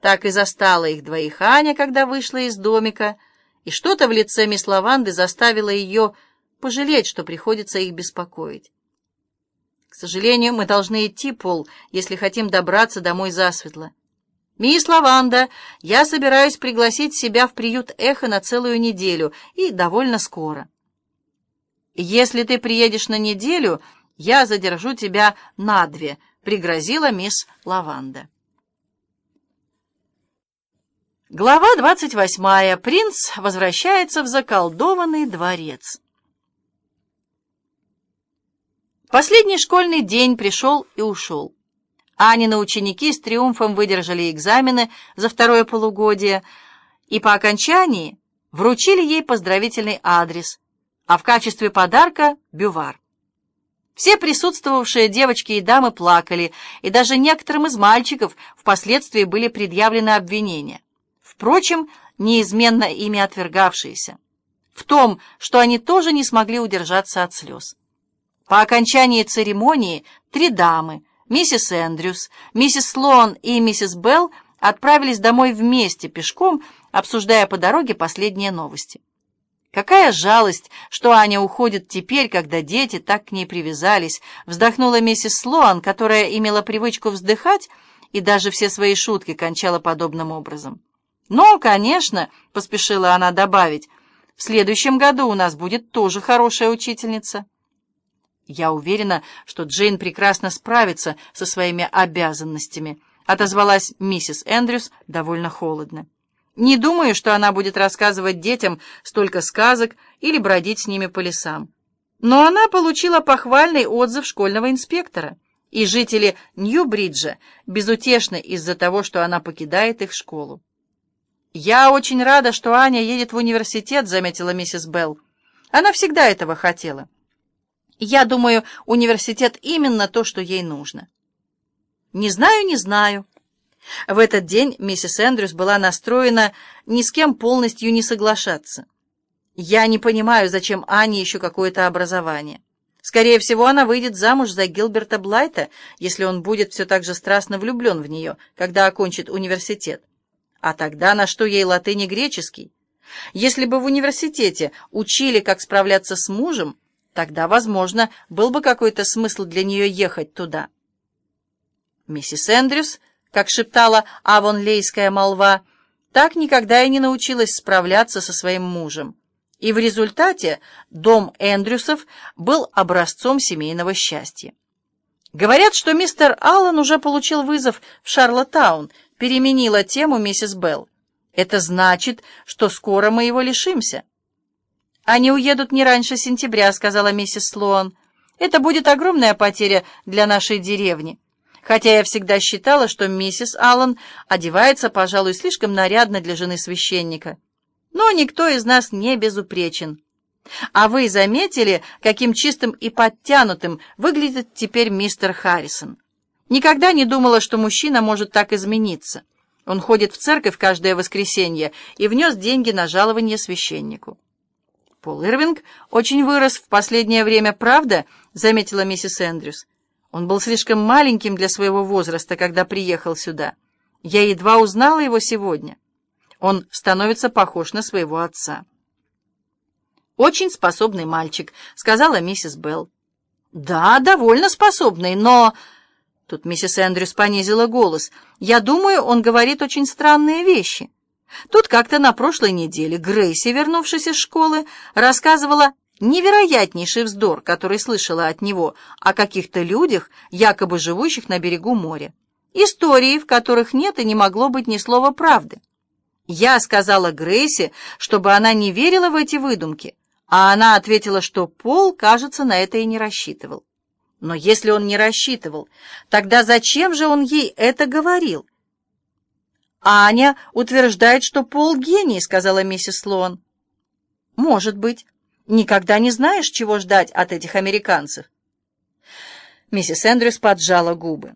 Так и застала их двоих Аня, когда вышла из домика, и что-то в лице мисс Лаванды заставило ее пожалеть, что приходится их беспокоить. К сожалению, мы должны идти, Пол, если хотим добраться домой засветло. «Мисс Лаванда, я собираюсь пригласить себя в приют «Эхо» на целую неделю, и довольно скоро. Если ты приедешь на неделю, я задержу тебя на две», — пригрозила мисс Лаванда. Глава двадцать восьмая. Принц возвращается в заколдованный дворец. Последний школьный день пришел и ушел. Анины ученики с триумфом выдержали экзамены за второе полугодие и по окончании вручили ей поздравительный адрес, а в качестве подарка — бювар. Все присутствовавшие девочки и дамы плакали, и даже некоторым из мальчиков впоследствии были предъявлены обвинения впрочем, неизменно ими отвергавшиеся, в том, что они тоже не смогли удержаться от слез. По окончании церемонии три дамы, миссис Эндрюс, миссис Слоан и миссис Белл, отправились домой вместе пешком, обсуждая по дороге последние новости. Какая жалость, что Аня уходит теперь, когда дети так к ней привязались, вздохнула миссис Слоан, которая имела привычку вздыхать и даже все свои шутки кончала подобным образом. «Но, конечно», — поспешила она добавить, — «в следующем году у нас будет тоже хорошая учительница». «Я уверена, что Джейн прекрасно справится со своими обязанностями», — отозвалась миссис Эндрюс довольно холодно. «Не думаю, что она будет рассказывать детям столько сказок или бродить с ними по лесам. Но она получила похвальный отзыв школьного инспектора, и жители Нью-Бриджа безутешны из-за того, что она покидает их школу. «Я очень рада, что Аня едет в университет», — заметила миссис Белл. «Она всегда этого хотела. Я думаю, университет именно то, что ей нужно». «Не знаю, не знаю». В этот день миссис Эндрюс была настроена ни с кем полностью не соглашаться. «Я не понимаю, зачем Ане еще какое-то образование. Скорее всего, она выйдет замуж за Гилберта Блайта, если он будет все так же страстно влюблен в нее, когда окончит университет. А тогда на что ей латынь и греческий? Если бы в университете учили, как справляться с мужем, тогда, возможно, был бы какой-то смысл для нее ехать туда. Миссис Эндрюс, как шептала авонлейская молва, так никогда и не научилась справляться со своим мужем. И в результате дом Эндрюсов был образцом семейного счастья. Говорят, что мистер Аллен уже получил вызов в Шарлоттаун, переменила тему миссис Белл. «Это значит, что скоро мы его лишимся». «Они уедут не раньше сентября», — сказала миссис Слоан. «Это будет огромная потеря для нашей деревни. Хотя я всегда считала, что миссис Аллен одевается, пожалуй, слишком нарядно для жены священника. Но никто из нас не безупречен. А вы заметили, каким чистым и подтянутым выглядит теперь мистер Харрисон?» Никогда не думала, что мужчина может так измениться. Он ходит в церковь каждое воскресенье и внес деньги на жалование священнику. Пол Ирвинг очень вырос в последнее время, правда? Заметила миссис Эндрюс. Он был слишком маленьким для своего возраста, когда приехал сюда. Я едва узнала его сегодня. Он становится похож на своего отца. «Очень способный мальчик», — сказала миссис Белл. «Да, довольно способный, но...» Тут миссис Эндрюс понизила голос. «Я думаю, он говорит очень странные вещи. Тут как-то на прошлой неделе Грейси, вернувшись из школы, рассказывала невероятнейший вздор, который слышала от него о каких-то людях, якобы живущих на берегу моря. Истории, в которых нет и не могло быть ни слова правды. Я сказала Грейси, чтобы она не верила в эти выдумки, а она ответила, что Пол, кажется, на это и не рассчитывал. Но если он не рассчитывал, тогда зачем же он ей это говорил? «Аня утверждает, что Пол гений», — сказала миссис Слоан. «Может быть. Никогда не знаешь, чего ждать от этих американцев». Миссис Эндрюс поджала губы.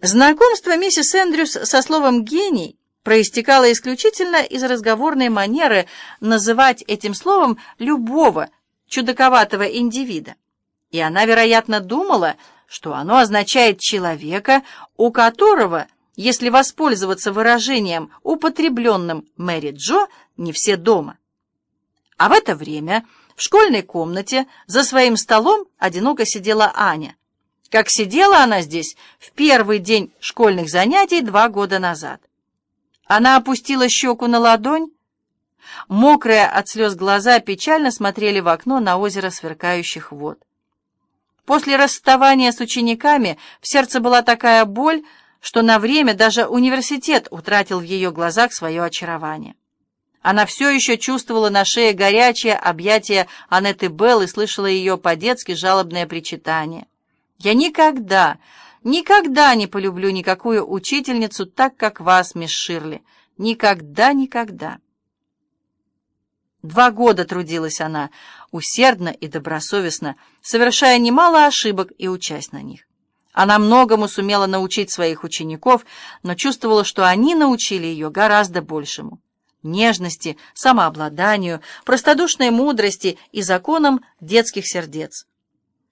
Знакомство миссис Эндрюс со словом «гений» проистекало исключительно из разговорной манеры называть этим словом любого чудаковатого индивида и она, вероятно, думала, что оно означает человека, у которого если воспользоваться выражением, употребленным Мэри Джо, не все дома. А в это время в школьной комнате за своим столом одиноко сидела Аня. Как сидела она здесь в первый день школьных занятий два года назад. Она опустила щеку на ладонь. Мокрые от слез глаза печально смотрели в окно на озеро сверкающих вод. После расставания с учениками в сердце была такая боль, что на время даже университет утратил в ее глазах свое очарование. Она все еще чувствовала на шее горячее объятие Анетты Белл и слышала ее по-детски жалобное причитание. «Я никогда, никогда не полюблю никакую учительницу так, как вас, мисс Ширли. Никогда, никогда». Два года трудилась она, усердно и добросовестно, совершая немало ошибок и учась на них. Она многому сумела научить своих учеников, но чувствовала, что они научили ее гораздо большему. Нежности, самообладанию, простодушной мудрости и законам детских сердец.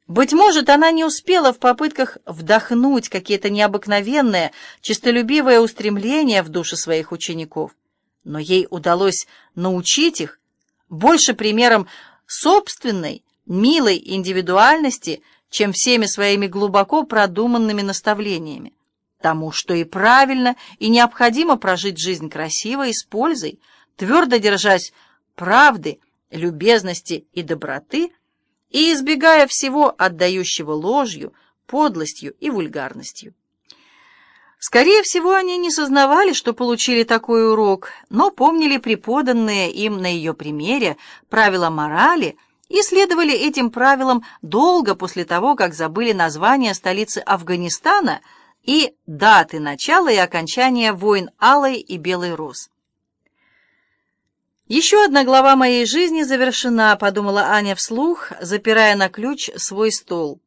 Быть может, она не успела в попытках вдохнуть какие-то необыкновенные, честолюбивые устремления в души своих учеников, но ей удалось научить их больше примером собственной, милой индивидуальности, чем всеми своими глубоко продуманными наставлениями. Тому, что и правильно, и необходимо прожить жизнь красиво и с пользой, твердо держась правды, любезности и доброты, и избегая всего отдающего ложью, подлостью и вульгарностью. Скорее всего, они не сознавали, что получили такой урок, но помнили преподанные им на ее примере правила морали и следовали этим правилам долго после того, как забыли название столицы Афганистана и даты начала и окончания войн Алой и Белой Роз. «Еще одна глава моей жизни завершена», — подумала Аня вслух, запирая на ключ свой стол.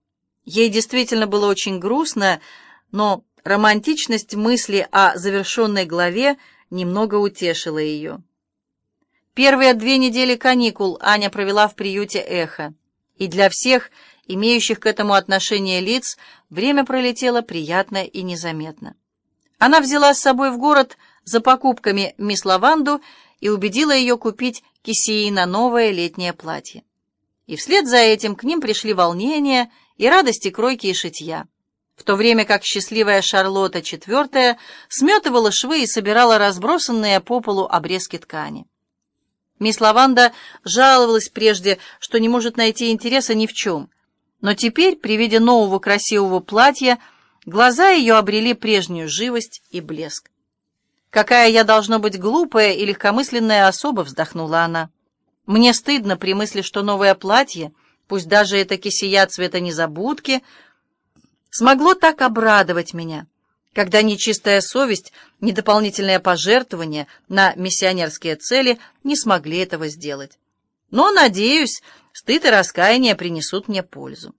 Ей действительно было очень грустно, но романтичность мысли о завершенной главе немного утешила ее. Первые две недели каникул Аня провела в приюте «Эхо», и для всех, имеющих к этому отношение лиц, время пролетело приятно и незаметно. Она взяла с собой в город за покупками мисс Лаванду и убедила ее купить кисеи на новое летнее платье. И вслед за этим к ним пришли волнения и радости кройки и шитья, в то время как счастливая Шарлотта IV сметывала швы и собирала разбросанные по полу обрезки ткани. Мисс Лаванда жаловалась прежде, что не может найти интереса ни в чем, но теперь, при виде нового красивого платья, глаза ее обрели прежнюю живость и блеск. «Какая я должна быть глупая и легкомысленная особа!» — вздохнула она. «Мне стыдно при мысли, что новое платье, пусть даже это кисия цвета незабудки, смогло так обрадовать меня, когда нечистая совесть, ни дополнительное пожертвование на миссионерские цели не смогли этого сделать. Но, надеюсь, стыд и раскаяние принесут мне пользу.